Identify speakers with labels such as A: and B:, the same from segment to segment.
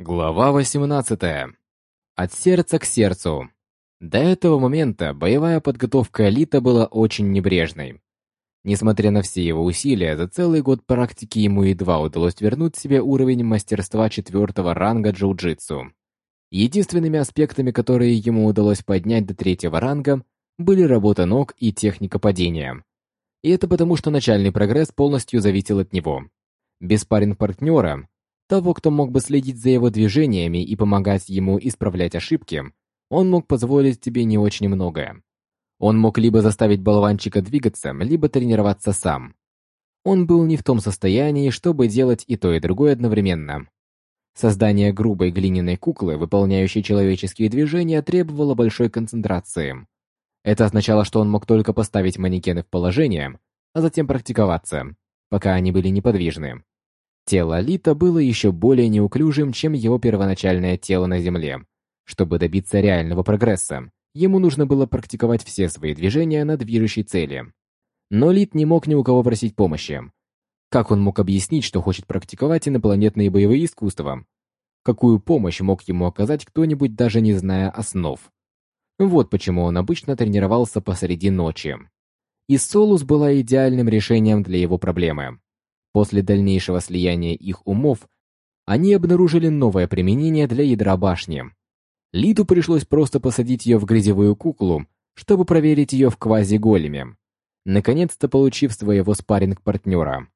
A: Глава 18. От сердца к сердцу. До этого момента боевая подготовка Элита была очень небрежной. Несмотря на все его усилия, за целый год практики ему едва удалось вернуть себе уровень мастерства четвертого ранга джиу-джитсу. Единственными аспектами, которые ему удалось поднять до третьего ранга, были работа ног и техника падения. И это потому, что начальный прогресс полностью зависел от него. Без парень-партнера того, кто мог бы следить за его движениями и помогать ему исправлять ошибки, он мог позволить тебе не очень многое. Он мог либо заставить болванчика двигаться, либо тренироваться сам. Он был не в том состоянии, чтобы делать и то, и другое одновременно. Создание грубой глиняной куклы, выполняющей человеческие движения, требовало большой концентрации. Это означало, что он мог только поставить манекены в положение, а затем практиковаться, пока они были неподвижны. Тело Лита было еще более неуклюжим, чем его первоначальное тело на Земле. Чтобы добиться реального прогресса, ему нужно было практиковать все свои движения на движущей цели. Но Лит не мог ни у кого просить помощи. Как он мог объяснить, что хочет практиковать инопланетные боевые искусства? Какую помощь мог ему оказать кто-нибудь, даже не зная основ? Вот почему он обычно тренировался посреди ночи. И Солус была идеальным решением для его проблемы. После дальнейшего слияния их умов, они обнаружили новое применение для ядра башни. Литу пришлось просто посадить ее в грязевую куклу, чтобы проверить ее в квази-големе, наконец-то получив своего спарринг-партнера.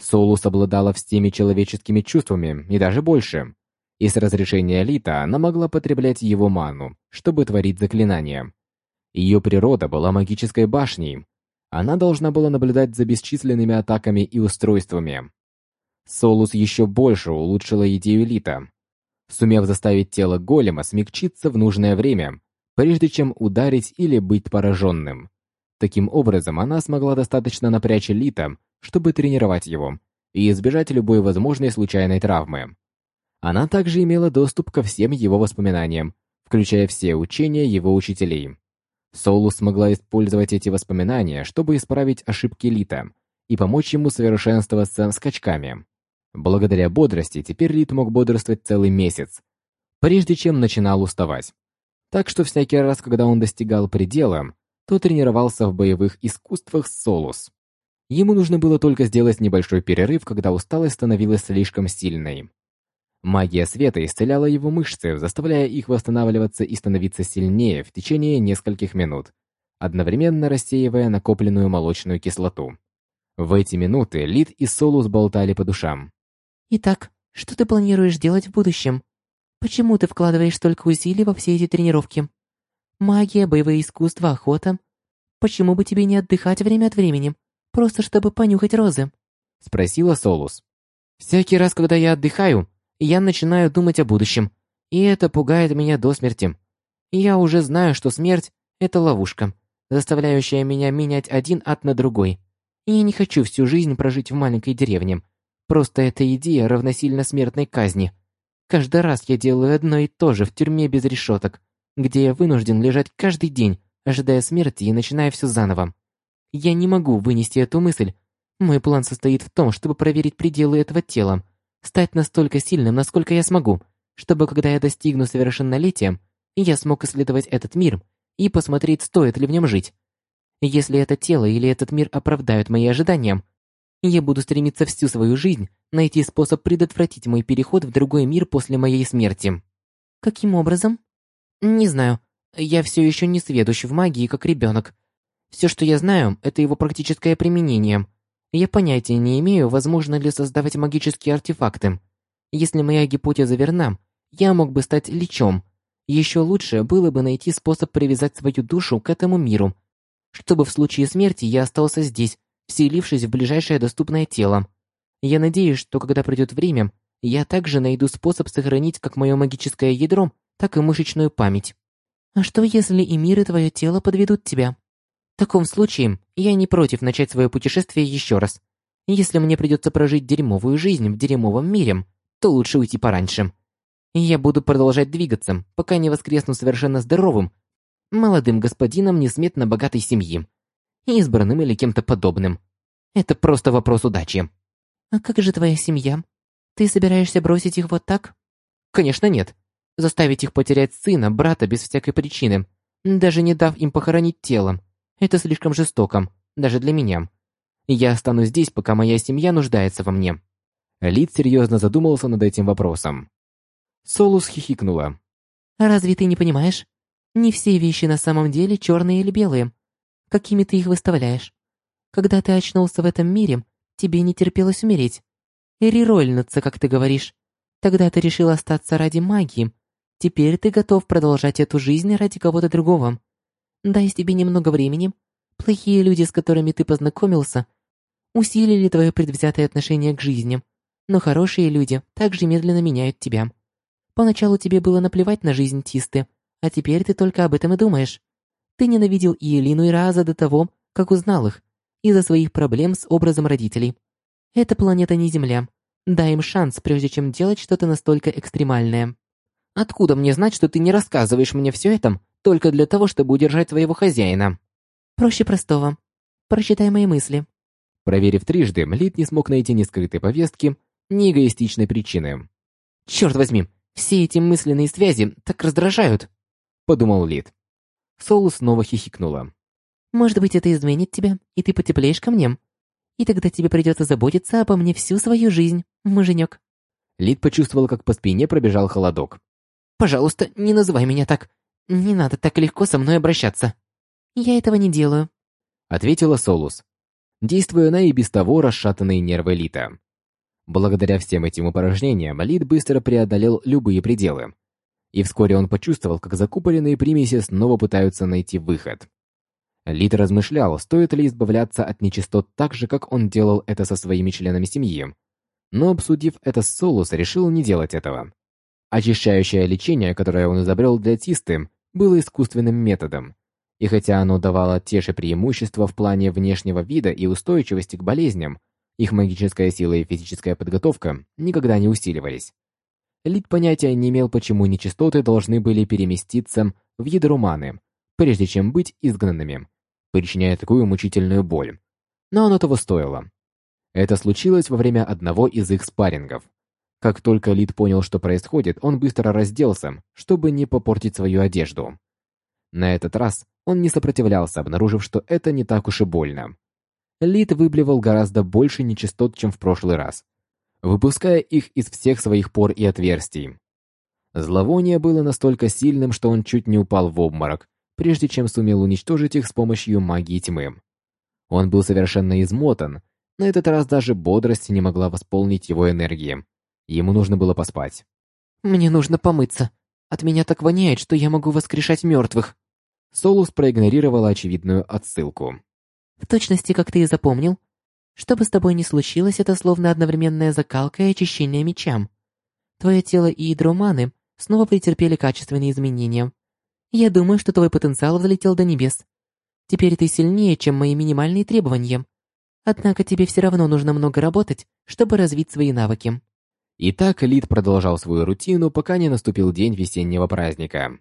A: Солус обладала всеми человеческими чувствами, и даже больше. И с разрешения Лита она могла потреблять его ману, чтобы творить заклинания. Ее природа была магической башней, она должна была наблюдать за бесчисленными атаками и устройствами. Солус еще больше улучшила идею Лита, сумев заставить тело голема смягчиться в нужное время, прежде чем ударить или быть пораженным. Таким образом, она смогла достаточно напрячь Лита, чтобы тренировать его и избежать любой возможной случайной травмы. Она также имела доступ ко всем его воспоминаниям, включая все учения его учителей. Солу смогла использовать эти воспоминания, чтобы исправить ошибки Лита и помочь ему совершенствоваться скачками. Благодаря бодрости теперь Лит мог бодрствовать целый месяц, прежде чем начинал уставать. Так что всякий раз, когда он достигал предела, то тренировался в боевых искусствах Солус. Ему нужно было только сделать небольшой перерыв, когда усталость становилась слишком сильной. Магия света исцеляла его мышцы, заставляя их восстанавливаться и становиться сильнее в течение нескольких минут, одновременно рассеивая накопленную молочную кислоту. В эти минуты Лид и Солус болтали по душам.
B: «Итак, что ты планируешь делать в будущем? Почему ты вкладываешь столько усилий во все эти тренировки? Магия, боевые искусства, охота. Почему бы тебе не отдыхать время от времени, просто чтобы понюхать розы?»
A: Спросила Солус.
B: «Всякий раз, когда я отдыхаю, я начинаю думать о будущем, и это пугает меня до смерти. Я уже знаю, что смерть — это ловушка, заставляющая меня менять один ад на другой. Я не хочу всю жизнь прожить в маленькой деревне. Просто эта идея равносильна смертной казни. Каждый раз я делаю одно и то же в тюрьме без решеток, где я вынужден лежать каждый день, ожидая смерти и начиная все заново. Я не могу вынести эту мысль. Мой план состоит в том, чтобы проверить пределы этого тела, стать настолько сильным, насколько я смогу, чтобы когда я достигну совершеннолетия, я смог исследовать этот мир и посмотреть, стоит ли в нем жить. Если это тело или этот мир оправдают мои ожидания, я буду стремиться всю свою жизнь найти способ предотвратить мой переход в другой мир после моей смерти. Каким образом? Не знаю. Я все еще не сведущ в магии, как ребенок. Все, что я знаю, это его практическое применение. Я понятия не имею, возможно ли создавать магические артефакты. Если моя гипотеза верна, я мог бы стать личом. Еще лучше было бы найти способ привязать свою душу к этому миру, чтобы в случае смерти я остался здесь, вселившись в ближайшее доступное тело. Я надеюсь, что когда придет время, я также найду способ сохранить как мое магическое ядро, так и мышечную память. А что если и мир, и твое тело подведут тебя? В таком случае, я не против начать свое путешествие еще раз. Если мне придется прожить дерьмовую жизнь в дерьмовом мире, то лучше уйти пораньше. Я буду продолжать двигаться, пока не воскресну совершенно здоровым, молодым господином несметно богатой семьи, избранным или кем-то подобным. Это просто вопрос удачи. А как же твоя семья? Ты собираешься бросить их вот так? Конечно, нет. Заставить их потерять сына, брата без всякой причины, даже не дав им похоронить телом, это слишком жестоко, даже для меня. Я останусь здесь, пока моя семья нуждается во мне.
A: Лид серьезно задумался над этим вопросом. Солус хихикнула.
B: «Разве ты не понимаешь? Не все вещи на самом деле черные или белые. Какими ты их выставляешь? Когда ты очнулся в этом мире, тебе не терпелось умереть. Рерольнуться, как ты говоришь. Тогда ты решил остаться ради магии. Теперь ты готов продолжать эту жизнь ради кого-то другого. Дай тебе немного времени. Плохие люди, с которыми ты познакомился, усилили твое предвзятое отношение к жизни. Но хорошие люди также медленно меняют тебя. Поначалу тебе было наплевать на жизнь Тисты, а теперь ты только об этом и думаешь. Ты ненавидел Иелину и Раза до того, как узнал их, из-за своих проблем с образом родителей. Эта планета не Земля. Дай им шанс, прежде чем делать что-то настолько экстремальное. Откуда мне знать, что ты не рассказываешь мне все это только для того, чтобы удержать своего хозяина? Проще простого. Прочитай мои мысли.
A: Проверив трижды, Лид не смог найти ни скрытой повестки, ни эгоистичной причины.
B: «Черт возьми, все эти мысленные связи так раздражают!»
A: — подумал Лид. Соул снова хихикнула.
B: «Может быть, это изменит тебя, и ты потеплеешь ко мне? И тогда тебе придется заботиться обо мне всю свою жизнь, муженек».
A: Лид почувствовал, как по спине пробежал холодок.
B: «Пожалуйста, не называй меня так. Не надо так легко со мной обращаться. Я этого не делаю», —
A: ответила Солус, действуя на и без того расшатанные нервы Лита. Благодаря всем этим упражнениям Лид быстро преодолел любые пределы. И вскоре он почувствовал, как закупоренные примеси снова пытаются найти выход. Лид размышлял, стоит ли избавляться от нечистот так же, как он делал это со своими членами семьи. Но обсудив это с Солус, решил не делать этого. Очищающее лечение, которое он изобрел для Тисты, было искусственным методом. И хотя оно давало те же преимущества в плане внешнего вида и устойчивости к болезням, их магическая сила и физическая подготовка никогда не усиливались. Лид понятия не имел, почему нечистоты должны были переместиться в ядро маны, прежде чем быть изгнанными, причиняя такую мучительную боль. Но оно того стоило. Это случилось во время одного из их спаррингов. Как только Лид понял, что происходит, он быстро разделся, чтобы не попортить свою одежду. На этот раз он не сопротивлялся, обнаружив, что это не так уж и больно. Лид выблевал гораздо больше нечистот, чем в прошлый раз, выпуская их из всех своих пор и отверстий. Зловоние было настолько сильным, что он чуть не упал в обморок, прежде чем сумел уничтожить их с помощью магии тьмы. Он был совершенно измотан, на этот раз даже бодрость не могла восполнить его энергии. Ему нужно было поспать.
B: «Мне нужно помыться. От меня так воняет, что я могу воскрешать мертвых».
A: Солус проигнорировала очевидную отсылку.
B: В точности, как ты и запомнил. Что бы с тобой ни случилось, это словно одновременная закалка и очищение мечам. Твое тело и ядро маны снова претерпели качественные изменения. Я думаю, что твой потенциал взлетел до небес. Теперь ты сильнее, чем мои минимальные требования. Однако тебе все равно нужно много работать, чтобы развить свои навыки.
A: Итак, Лид продолжал свою рутину, пока не наступил день весеннего праздника.